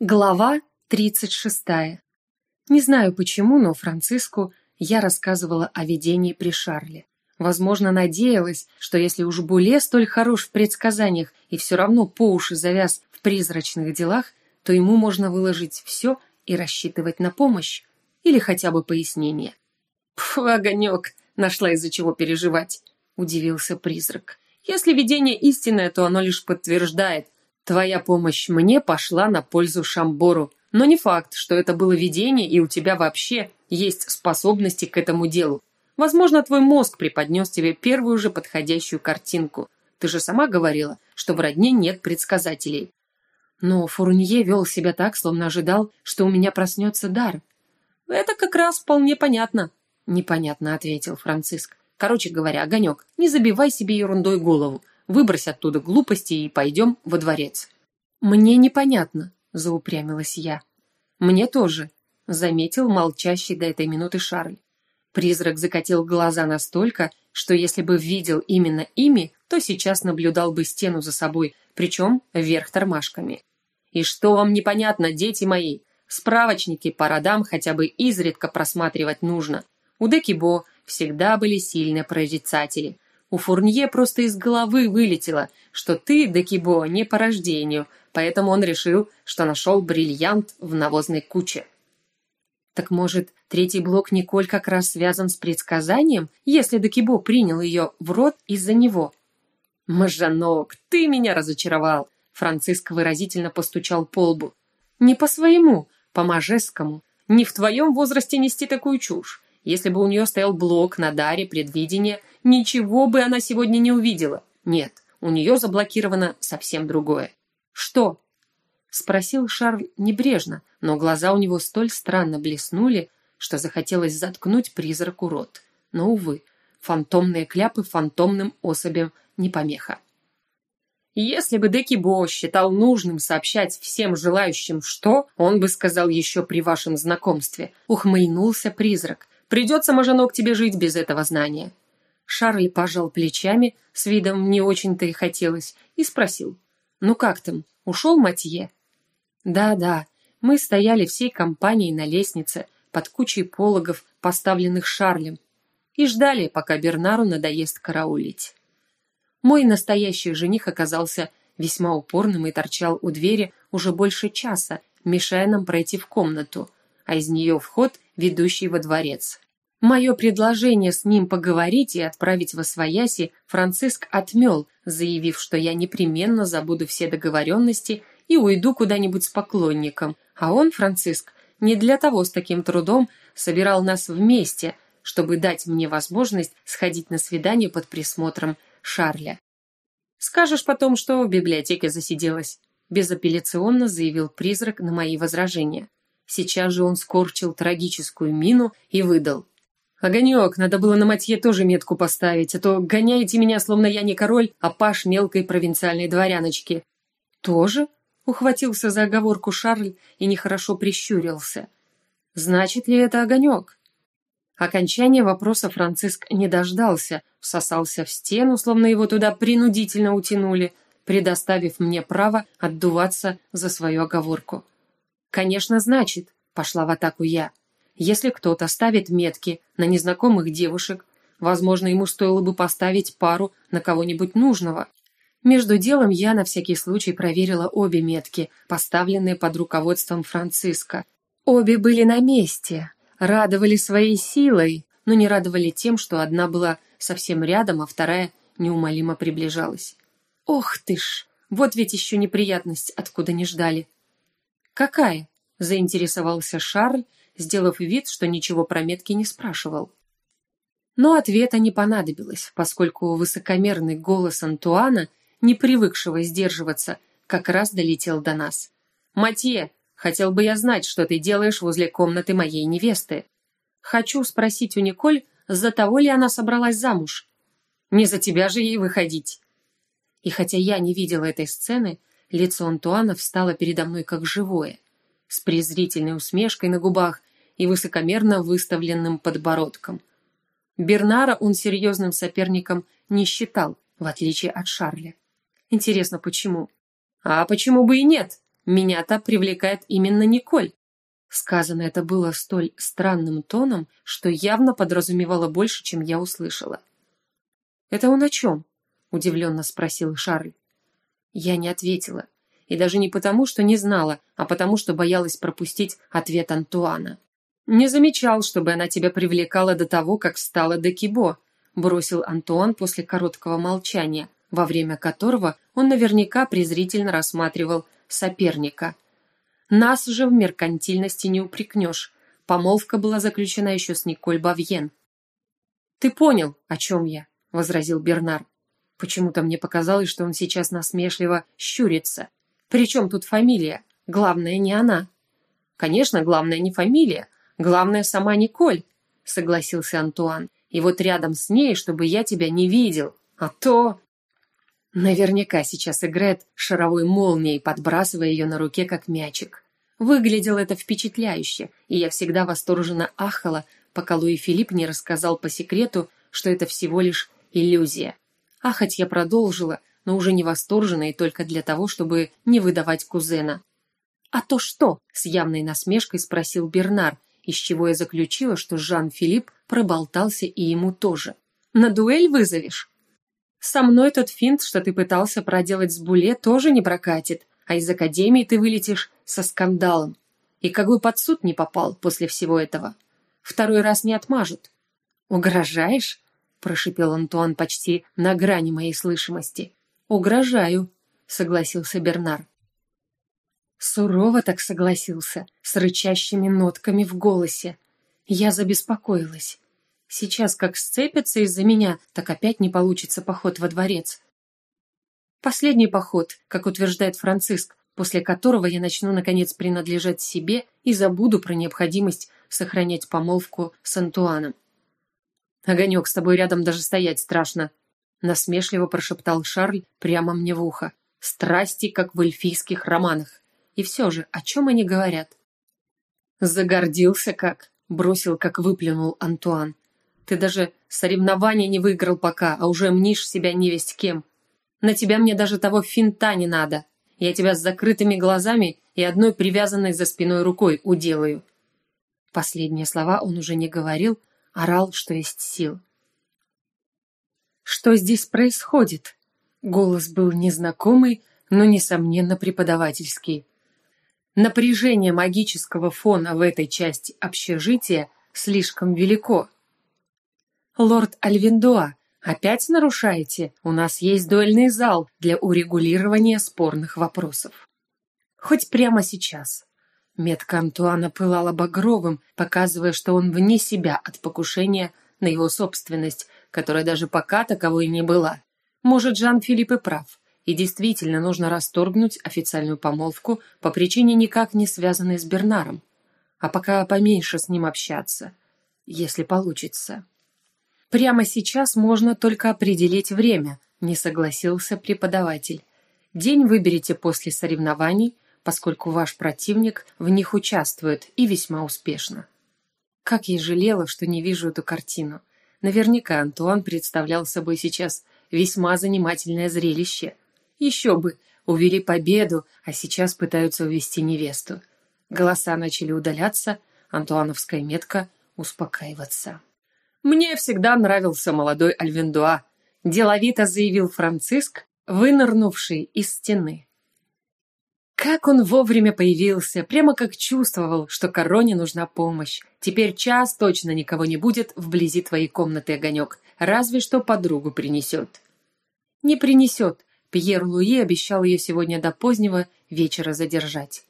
Глава 36. Не знаю почему, но Франциску я рассказывала о видении при Шарле. Возможно, надеялась, что если уж Буле столь хорош в предсказаниях и все равно по уши завяз в призрачных делах, то ему можно выложить все и рассчитывать на помощь или хотя бы пояснение. «Пф, огонек, нашла из-за чего переживать», — удивился призрак. «Если видение истинное, то оно лишь подтверждает, Твоя помощь мне пошла на пользу Шамбору, но не факт, что это было видение и у тебя вообще есть способности к этому делу. Возможно, твой мозг преподнес тебе первую же подходящую картинку. Ты же сама говорила, что в родне нет предсказателей. Но Фурнье вел себя так, словно ожидал, что у меня проснется дар. «Это как раз вполне понятно», — непонятно ответил Франциск. «Короче говоря, Огонек, не забивай себе ерундой голову. Выбрось оттуда глупости и пойдем во дворец». «Мне непонятно», — заупрямилась я. «Мне тоже», — заметил молчащий до этой минуты Шарль. Призрак закатил глаза настолько, что если бы видел именно ими, то сейчас наблюдал бы стену за собой, причем вверх тормашками. «И что вам непонятно, дети мои? Справочники по родам хотя бы изредка просматривать нужно. У Декибо всегда были сильные прорицатели, у Фурнье просто из головы вылетело, что ты, Декибо, не по рождению, поэтому он решил, что нашел бриллиант в навозной куче. Так может, третий блок Николь как раз связан с предсказанием, если Декибо принял ее в рот из-за него? «Мажанок, ты меня разочаровал!» Франциск выразительно постучал по лбу. «Не по своему, по мажескому. Не в твоем возрасте нести такую чушь. Если бы у нее стоял блок на даре предвидения, ничего бы она сегодня не увидела. Нет, у нее заблокировано совсем другое. «Что?» — спросил Шарль небрежно, но глаза у него столь странно блеснули, что захотелось заткнуть призраку рот. Но, увы, фантомные кляпы фантомным особям не помеха. Если бы Декибо считал нужным сообщать всем желающим что, он бы сказал еще при вашем знакомстве. Ухмыльнулся призрак, Придется, Мажанок, тебе жить без этого знания». Шарль пожал плечами, с видом не очень-то и хотелось, и спросил. «Ну как там, ушел Матье?» «Да-да, мы стояли всей компанией на лестнице под кучей пологов, поставленных Шарлем, и ждали, пока Бернару надоест караулить». Мой настоящий жених оказался весьма упорным и торчал у двери уже больше часа, мешая нам пройти в комнату, а из нее вход, ведущий во дворец. Мое предложение с ним поговорить и отправить во свояси Франциск отмел, заявив, что я непременно забуду все договоренности и уйду куда-нибудь с поклонником, а он, Франциск, не для того с таким трудом собирал нас вместе, чтобы дать мне возможность сходить на свидание под присмотром Шарля. «Скажешь потом, что в библиотеке засиделась», безапелляционно заявил призрак на мои возражения. Сейчас же он скорчил трагическую мину и выдал. «Огонек, надо было на Матье тоже метку поставить, а то гоняете меня, словно я не король, а паш мелкой провинциальной дворяночки». «Тоже?» — ухватился за оговорку Шарль и нехорошо прищурился. «Значит ли это огонек?» Окончание вопроса Франциск не дождался, всосался в стену, словно его туда принудительно утянули, предоставив мне право отдуваться за свою оговорку. «Конечно, значит», — пошла в атаку я. «Если кто-то ставит метки на незнакомых девушек, возможно, ему стоило бы поставить пару на кого-нибудь нужного». Между делом я на всякий случай проверила обе метки, поставленные под руководством Франциска. Обе были на месте, радовали своей силой, но не радовали тем, что одна была совсем рядом, а вторая неумолимо приближалась. Ох ты ж, вот ведь еще неприятность, откуда не ждали. «Какая?» – заинтересовался Шарль, сделав вид, что ничего про метки не спрашивал. Но ответа не понадобилось, поскольку высокомерный голос Антуана, не привыкшего сдерживаться, как раз долетел до нас. «Матье, хотел бы я знать, что ты делаешь возле комнаты моей невесты. Хочу спросить у Николь, за того ли она собралась замуж. Не за тебя же ей выходить». И хотя я не видела этой сцены, Лицо Антуана встало передо мной как живое, с презрительной усмешкой на губах и высокомерно выставленным подбородком. Бернара он серьезным соперником не считал, в отличие от Шарля. Интересно, почему? А почему бы и нет? меня-то привлекает именно Николь. Сказано это было столь странным тоном, что явно подразумевало больше, чем я услышала. «Это он о чем?» – удивленно спросил Шарль. Я не ответила. И даже не потому, что не знала, а потому, что боялась пропустить ответ Антуана. «Не замечал, чтобы она тебя привлекала до того, как стала Декибо», бросил Антуан после короткого молчания, во время которого он наверняка презрительно рассматривал соперника. Нас же в меркантильности не упрекнешь. Помолвка была заключена еще с Николь Бавьен. «Ты понял, о чем я», — возразил Бернар. Почему-то мне показалось, что он сейчас насмешливо щурится. Причем тут фамилия? Главное, не она. Конечно, главное не фамилия. Главное, сама Николь, согласился Антуан. И вот рядом с ней, чтобы я тебя не видел. А то... Наверняка сейчас играет шаровой молнией, подбрасывая ее на руке, как мячик. Выглядело это впечатляюще, и я всегда восторженно ахала, пока Луи Филипп не рассказал по секрету, что это всего лишь иллюзия. Ахать я продолжила, но уже не восторженно и только для того, чтобы не выдавать кузена. «А то что?» — с явной насмешкой спросил Бернар, из чего я заключила, что Жан-Филипп проболтался и ему тоже. «На дуэль вызовешь?» Со мной тот финт, что ты пытался проделать с Буле, тоже не прокатит, а из академии ты вылетишь со скандалом. И как бы под суд не попал после всего этого. Второй раз не отмажут. Угрожаешь? прошипел Антуан почти на грани моей слышимости. Угрожаю, согласился Бернар. Сурово так согласился, с рычащими нотками в голосе. Я забеспокоилась. Сейчас как сцепятся из-за меня, так опять не получится поход во дворец. Последний поход, как утверждает Франциск, после которого я начну наконец принадлежать себе и забуду про необходимость сохранять помолвку с Антуаном. «Огонек, с тобой рядом даже стоять страшно», — насмешливо прошептал Шарль прямо мне в ухо. «Страсти, как в эльфийских романах. И все же, о чем они говорят?» «Загордился как», — бросил, как выплюнул Антуан. Ты даже соревнования не выиграл пока, а уже мнишь себя невесть кем. На тебя мне даже того финта не надо. Я тебя с закрытыми глазами и одной привязанной за спиной рукой уделаю». Последние слова он уже не говорил, орал, что есть сил. «Что здесь происходит?» Голос был незнакомый, но, несомненно, преподавательский. Напряжение магического фона в этой части общежития слишком велико. «Лорд Альвиндуа, опять нарушаете? У нас есть дуэльный зал для урегулирования спорных вопросов». «Хоть прямо сейчас». Метка Антуана пылала багровым, показывая, что он вне себя от покушения на его собственность, которая даже пока таковой не была. Может, Жан-Филипп и прав, и действительно нужно расторгнуть официальную помолвку по причине никак не связанной с Бернаром, а пока поменьше с ним общаться, если получится. Прямо сейчас можно только определить время, не согласился преподаватель. День выберите после соревнований, поскольку ваш противник в них участвует и весьма успешно. Как я жалела, что не вижу эту картину. Наверняка Антуан представлял собой сейчас весьма занимательное зрелище. Еще бы, увели победу, а сейчас пытаются увести невесту. Голоса начали удаляться, антуановская метка успокаиваться. «Мне всегда нравился молодой Альвендуа», – деловито заявил Франциск, вынырнувший из стены. Как он вовремя появился, прямо как чувствовал, что короне нужна помощь. Теперь час точно никого не будет вблизи твоей комнаты, Огонек, разве что подругу принесет. Не принесет. Пьер Луи обещал ее сегодня до позднего вечера задержать.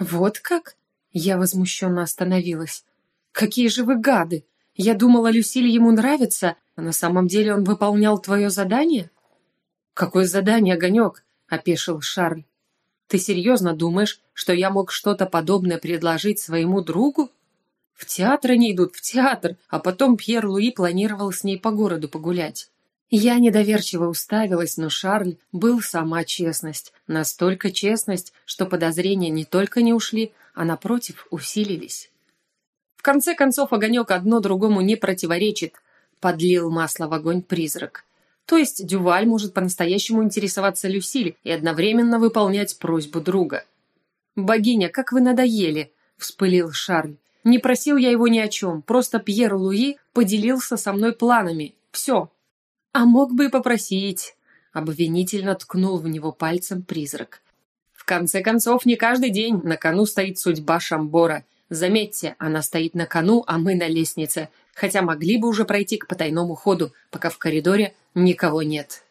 Вот как? Я возмущенно остановилась. Какие же вы гады! Я думала, Люсиль ему нравится, а на самом деле он выполнял твое задание? Какое задание, Огонек? Опешил Шарль. Ты серьезно думаешь, что я мог что-то подобное предложить своему другу? В театр они идут, в театр, а потом Пьер Луи планировал с ней по городу погулять. Я недоверчиво уставилась, но Шарль был сама честность. Настолько честность, что подозрения не только не ушли, а напротив усилились. В конце концов, огонек одно другому не противоречит, подлил масло в огонь призрак. То есть Дюваль может по-настоящему интересоваться Люсиль и одновременно выполнять просьбу друга. «Богиня, как вы надоели!» — вспылил Шарль. «Не просил я его ни о чем, просто Пьер Луи поделился со мной планами. Все». «А мог бы и попросить», — обвинительно ткнул в него пальцем призрак. «В конце концов, не каждый день на кону стоит судьба Шамбора. Заметьте, она стоит на кону, а мы на лестнице, хотя могли бы уже пройти к потайному ходу, пока в коридоре никого нет».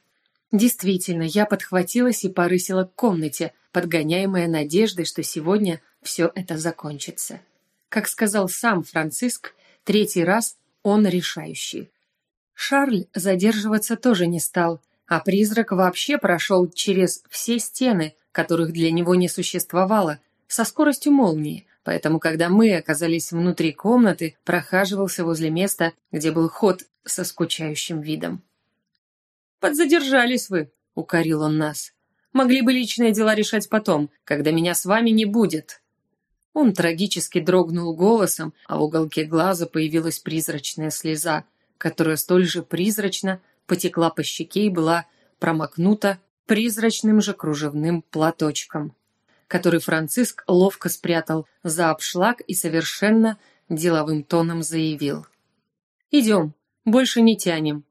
Действительно, я подхватилась и порысила к комнате, подгоняемая надеждой, что сегодня все это закончится. Как сказал сам Франциск, третий раз он решающий. Шарль задерживаться тоже не стал, а призрак вообще прошел через все стены, которых для него не существовало, со скоростью молнии, поэтому, когда мы оказались внутри комнаты, прохаживался возле места, где был ход со скучающим видом. «Подзадержались вы», — укорил он нас. Могли бы личные дела решать потом, когда меня с вами не будет». Он трагически дрогнул голосом, а в уголке глаза появилась призрачная слеза, которая столь же призрачно потекла по щеке и была промокнута призрачным же кружевным платочком, который Франциск ловко спрятал за обшлаг и совершенно деловым тоном заявил. «Идем, больше не тянем».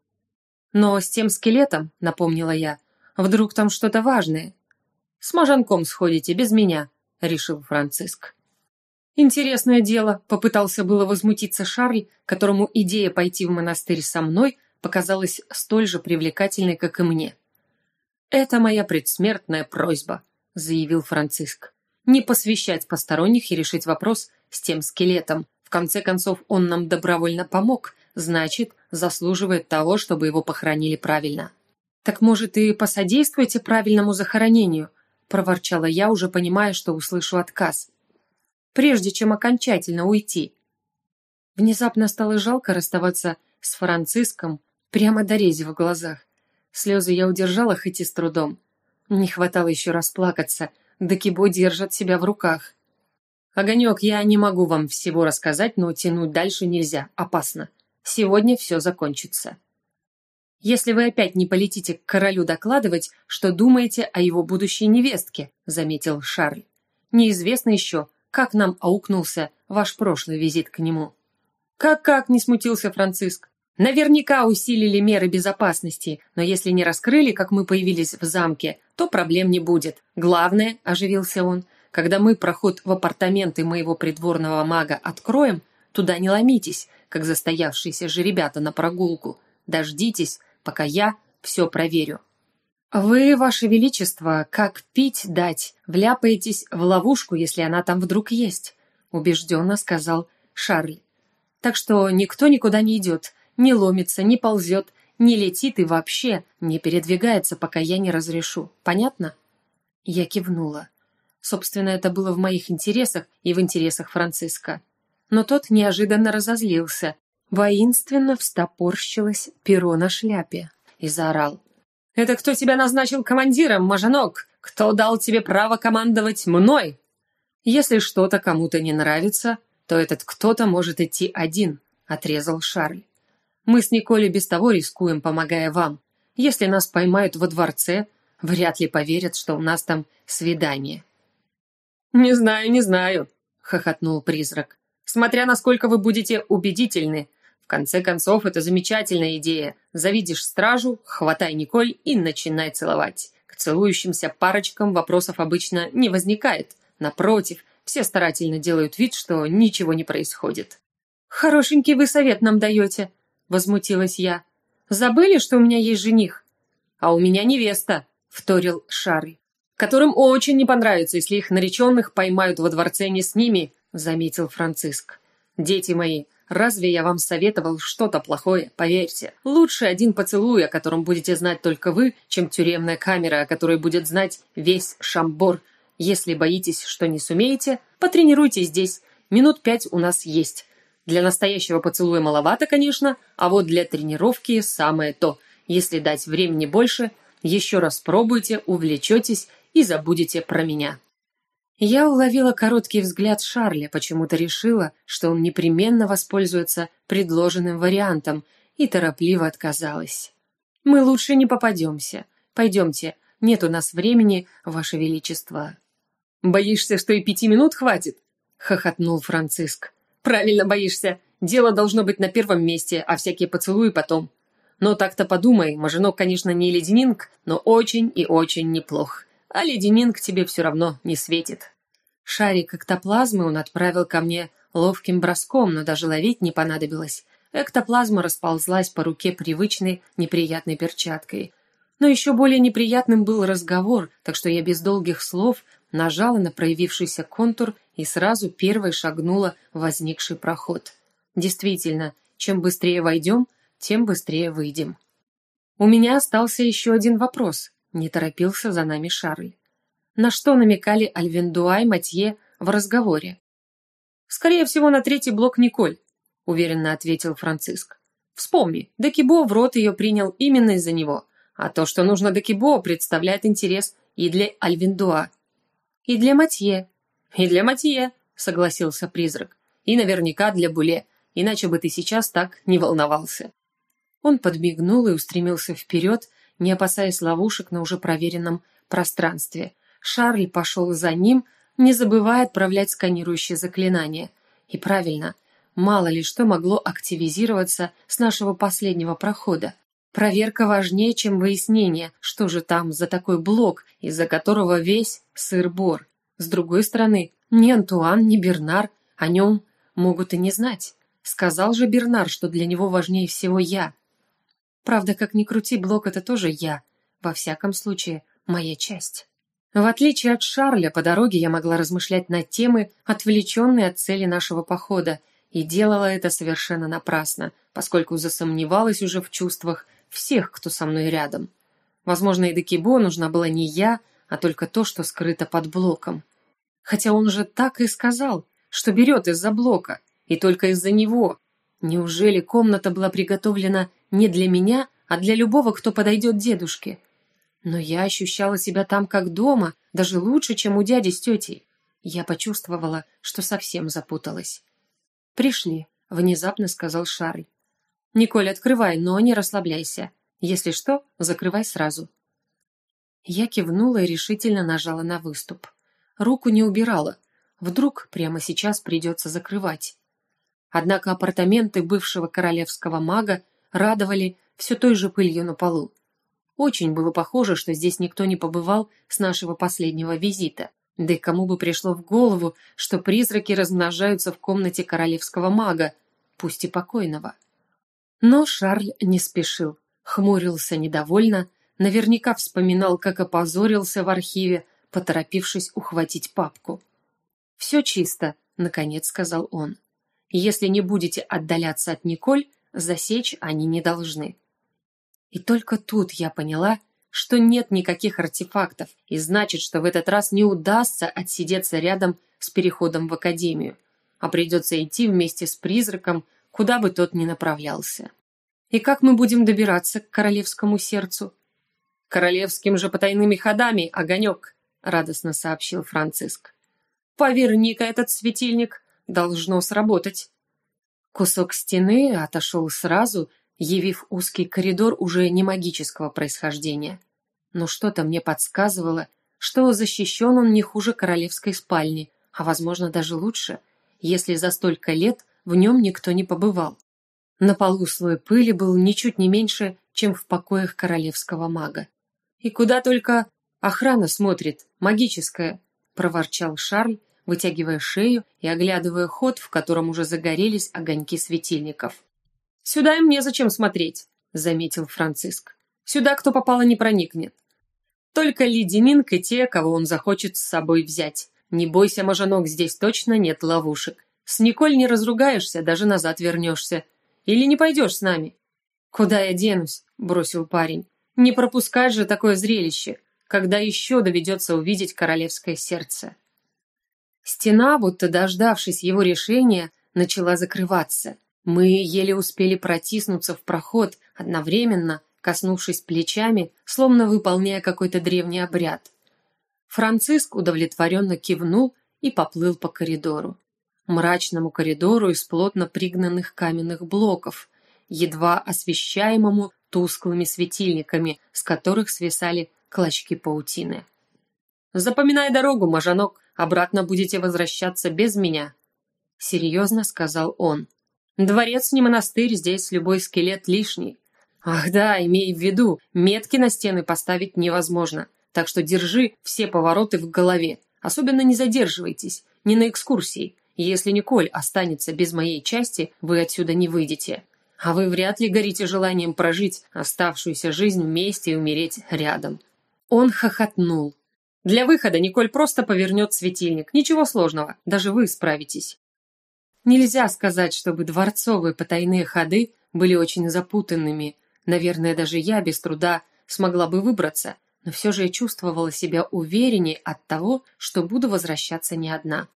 «Но с тем скелетом», — напомнила я, — Вдруг там что-то важное? С мажанком сходите, без меня, решил Франциск. Интересное дело, попытался было возмутиться Шарль, которому идея пойти в монастырь со мной показалась столь же привлекательной, как и мне. «Это моя предсмертная просьба», — заявил Франциск. «Не посвящать посторонних и решить вопрос с тем скелетом. В конце концов, он нам добровольно помог, значит, заслуживает того, чтобы его похоронили правильно». «Так, может, и посодействуйте правильному захоронению?» – проворчала я, уже понимая, что услышу отказ. «Прежде чем окончательно уйти». Внезапно стало жалко расставаться с Франциском прямо до рези в глазах. Слезы я удержала, хоть и с трудом. Не хватало еще расплакаться, да Кибо держат себя в руках. «Огонек, я не могу вам всего рассказать, но тянуть дальше нельзя, опасно. Сегодня все закончится» если вы опять не полетите к королю докладывать, что думаете о его будущей невестке», — заметил Шарль. «Неизвестно еще, как нам аукнулся ваш прошлый визит к нему». «Как-как?» — не смутился Франциск. «Наверняка усилили меры безопасности, но если не раскрыли, как мы появились в замке, то проблем не будет. Главное, — оживился он, — когда мы проход в апартаменты моего придворного мага откроем, туда не ломитесь, как застоявшиеся же ребята на прогулку. Дождитесь, пока я все проверю. Вы, Ваше Величество, как пить дать, вляпаетесь в ловушку, если она там вдруг есть, убежденно сказал Шарль. Так что никто никуда не идет, не ломится, не ползет, не летит и вообще не передвигается, пока я не разрешу. Понятно? Я кивнула. Собственно, это было в моих интересах и в интересах Франциска. Но тот неожиданно разозлился Воинственно встопорщилось перо на шляпе и заорал. «Это кто тебя назначил командиром, Мажанок? Кто дал тебе право командовать мной?» «Если что-то кому-то не нравится, то этот кто-то может идти один», — отрезал Шарль. «Мы с Николей без того рискуем, помогая вам. Если нас поймают во дворце, вряд ли поверят, что у нас там свидание». «Не знаю, не знаю», — хохотнул призрак. «Смотря насколько вы будете убедительны, конце концов, это замечательная идея. Завидишь стражу, хватай Николь и начинай целовать. К целующимся парочкам вопросов обычно не возникает. Напротив, все старательно делают вид, что ничего не происходит. «Хорошенький вы совет нам даете», — возмутилась я. «Забыли, что у меня есть жених?» «А у меня невеста», — вторил Шарль. «Которым очень не понравится, если их нареченных поймают во дворце не с ними», — заметил Франциск. «Дети мои, Разве я вам советовал что-то плохое? Поверьте. Лучше один поцелуй, о котором будете знать только вы, чем тюремная камера, о которой будет знать весь Шамбор. Если боитесь, что не сумеете, потренируйтесь здесь. Минут пять у нас есть. Для настоящего поцелуя маловато, конечно, а вот для тренировки самое то. Если дать времени больше, еще раз пробуйте, увлечетесь и забудете про меня. Я уловила короткий взгляд Шарля, почему-то решила, что он непременно воспользуется предложенным вариантом, и торопливо отказалась. «Мы лучше не попадемся. Пойдемте, нет у нас времени, Ваше Величество». «Боишься, что и пяти минут хватит?» — хохотнул Франциск. «Правильно боишься. Дело должно быть на первом месте, а всякие поцелуи потом. Но так-то подумай, Маженок, конечно, не леденинг, но очень и очень неплох. А леденинг тебе все равно не светит». Шарик эктоплазмы он отправил ко мне ловким броском, но даже ловить не понадобилось. Эктоплазма расползлась по руке привычной неприятной перчаткой. Но еще более неприятным был разговор, так что я без долгих слов нажала на проявившийся контур и сразу первой шагнула в возникший проход. Действительно, чем быстрее войдем, тем быстрее выйдем. У меня остался еще один вопрос. Не торопился за нами Шарль. На что намекали Альвендуа и Матье в разговоре? «Скорее всего, на третий блок Николь», — уверенно ответил Франциск. «Вспомни, Декибо в рот ее принял именно из-за него, а то, что нужно Декибо, представляет интерес и для Альвендуа, и для Матье. И для Матье, согласился призрак. И наверняка для Буле, иначе бы ты сейчас так не волновался. Он подмигнул и устремился вперед, не опасаясь ловушек на уже проверенном пространстве. Шарль пошел за ним, не забывая отправлять сканирующие заклинания. И правильно, мало ли что могло активизироваться с нашего последнего прохода. Проверка важнее, чем выяснение, что же там за такой блок, из-за которого весь сыр-бор. С другой стороны, ни Антуан, ни Бернар о нем могут и не знать. Сказал же Бернар, что для него важнее всего я. Правда, как ни крути, блок это тоже я. Во всяком случае, моя часть. В отличие от Шарля, по дороге я могла размышлять над темы, отвлеченные от цели нашего похода, и делала это совершенно напрасно, поскольку засомневалась уже в чувствах всех, кто со мной рядом. Возможно, и Декибо нужна была не я, а только то, что скрыто под блоком. Хотя он же так и сказал, что берет из-за блока, и только из-за него. Неужели комната была приготовлена не для меня, а для любого, кто подойдет дедушке? Но я ощущала себя там как дома, даже лучше, чем у дяди с тетей. Я почувствовала, что совсем запуталась. «Пришли», — внезапно сказал Шарль. «Николь, открывай, но не расслабляйся. Если что, закрывай сразу». Я кивнула и решительно нажала на выступ. Руку не убирала. Вдруг прямо сейчас придется закрывать. Однако апартаменты бывшего королевского мага радовали все той же пылью на полу. Очень было похоже, что здесь никто не побывал с нашего последнего визита. Да и кому бы пришло в голову, что призраки размножаются в комнате королевского мага, пусть и покойного. Но Шарль не спешил, хмурился недовольно, наверняка вспоминал, как опозорился в архиве, поторопившись ухватить папку. «Все чисто», — наконец сказал он. «Если не будете отдаляться от Николь, засечь они не должны». И только тут я поняла, что нет никаких артефактов, и значит, что в этот раз не удастся отсидеться рядом с переходом в академию, а придется идти вместе с призраком куда бы тот ни направлялся. И как мы будем добираться к королевскому сердцу? Королевским же потайными ходами, огонек, радостно сообщил Франциск. Поверни-ка этот светильник, должно сработать. Кусок стены отошел сразу, явив узкий коридор уже не магического происхождения. Но что-то мне подсказывало, что защищен он не хуже королевской спальни, а, возможно, даже лучше, если за столько лет в нем никто не побывал. На полу слой пыли был ничуть не меньше, чем в покоях королевского мага. «И куда только охрана смотрит, магическая!» – проворчал Шарль, вытягивая шею и оглядывая ход, в котором уже загорелись огоньки светильников. «Сюда им незачем смотреть», – заметил Франциск. «Сюда кто попало не проникнет. Только леденинг и те, кого он захочет с собой взять. Не бойся, мажанок, здесь точно нет ловушек. С Николь не разругаешься, даже назад вернешься. Или не пойдешь с нами?» «Куда я денусь?» – бросил парень. «Не пропускать же такое зрелище, когда еще доведется увидеть королевское сердце». Стена, будто дождавшись его решения, начала закрываться. Мы еле успели протиснуться в проход, одновременно коснувшись плечами, словно выполняя какой-то древний обряд. Франциск удовлетворенно кивнул и поплыл по коридору мрачному коридору из плотно пригнанных каменных блоков, едва освещаемому тусклыми светильниками, с которых свисали клочки паутины. «Запоминай дорогу, мажанок, обратно будете возвращаться без меня», — серьезно сказал он. «Дворец не монастырь, здесь любой скелет лишний. Ах да, имей в виду, метки на стены поставить невозможно, так что держи все повороты в голове. Особенно не задерживайтесь, не на экскурсии. Если Николь останется без моей части, вы отсюда не выйдете. А вы вряд ли горите желанием прожить оставшуюся жизнь вместе и умереть рядом. Он хохотнул. Для выхода Николь просто повернет светильник. Ничего сложного, даже вы справитесь. Нельзя сказать, чтобы дворцовые потайные ходы были очень запутанными. Наверное, даже я без труда смогла бы выбраться, но все же я чувствовала себя уверенней от того, что буду возвращаться не одна.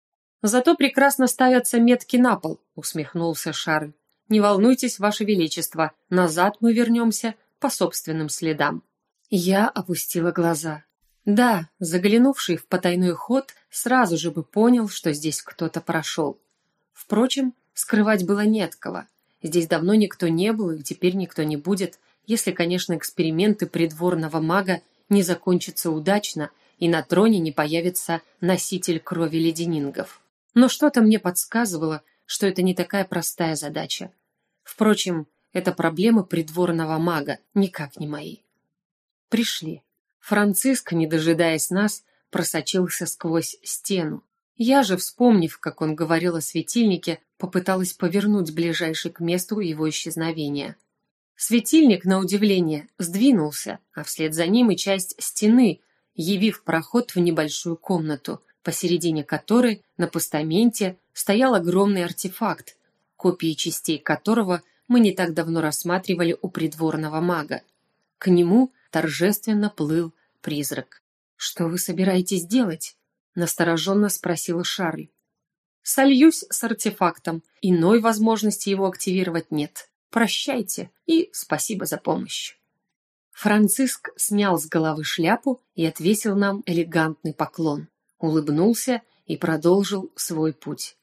«Зато прекрасно ставятся метки на пол», — усмехнулся Шарль. «Не волнуйтесь, Ваше Величество, назад мы вернемся по собственным следам». Я опустила глаза. Да, заглянувший в потайной ход сразу же бы понял, что здесь кто-то прошел. Впрочем, скрывать было не от кого. Здесь давно никто не был и теперь никто не будет, если, конечно, эксперименты придворного мага не закончатся удачно и на троне не появится носитель крови леденингов. Но что-то мне подсказывало, что это не такая простая задача. Впрочем, это проблемы придворного мага, никак не мои. Пришли. Франциск, не дожидаясь нас, просочился сквозь стену. Я же, вспомнив, как он говорил о светильнике, попыталась повернуть ближайший к месту его исчезновения. Светильник, на удивление, сдвинулся, а вслед за ним и часть стены, явив проход в небольшую комнату, посередине которой на постаменте стоял огромный артефакт, копии частей которого мы не так давно рассматривали у придворного мага. К нему торжественно плыл призрак. «Что вы собираетесь делать?» – настороженно спросила Шарль. «Сольюсь с артефактом. Иной возможности его активировать нет. Прощайте и спасибо за помощь». Франциск снял с головы шляпу и отвесил нам элегантный поклон улыбнулся и продолжил свой путь.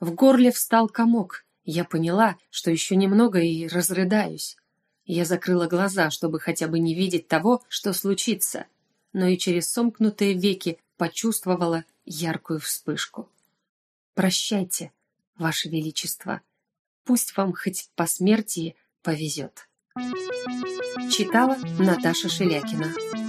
В горле встал комок. Я поняла, что еще немного и разрыдаюсь. Я закрыла глаза, чтобы хотя бы не видеть того, что случится, но и через сомкнутые веки почувствовала яркую вспышку. «Прощайте, Ваше Величество. Пусть вам хоть по смерти повезет». Читала Наташа Шелякина.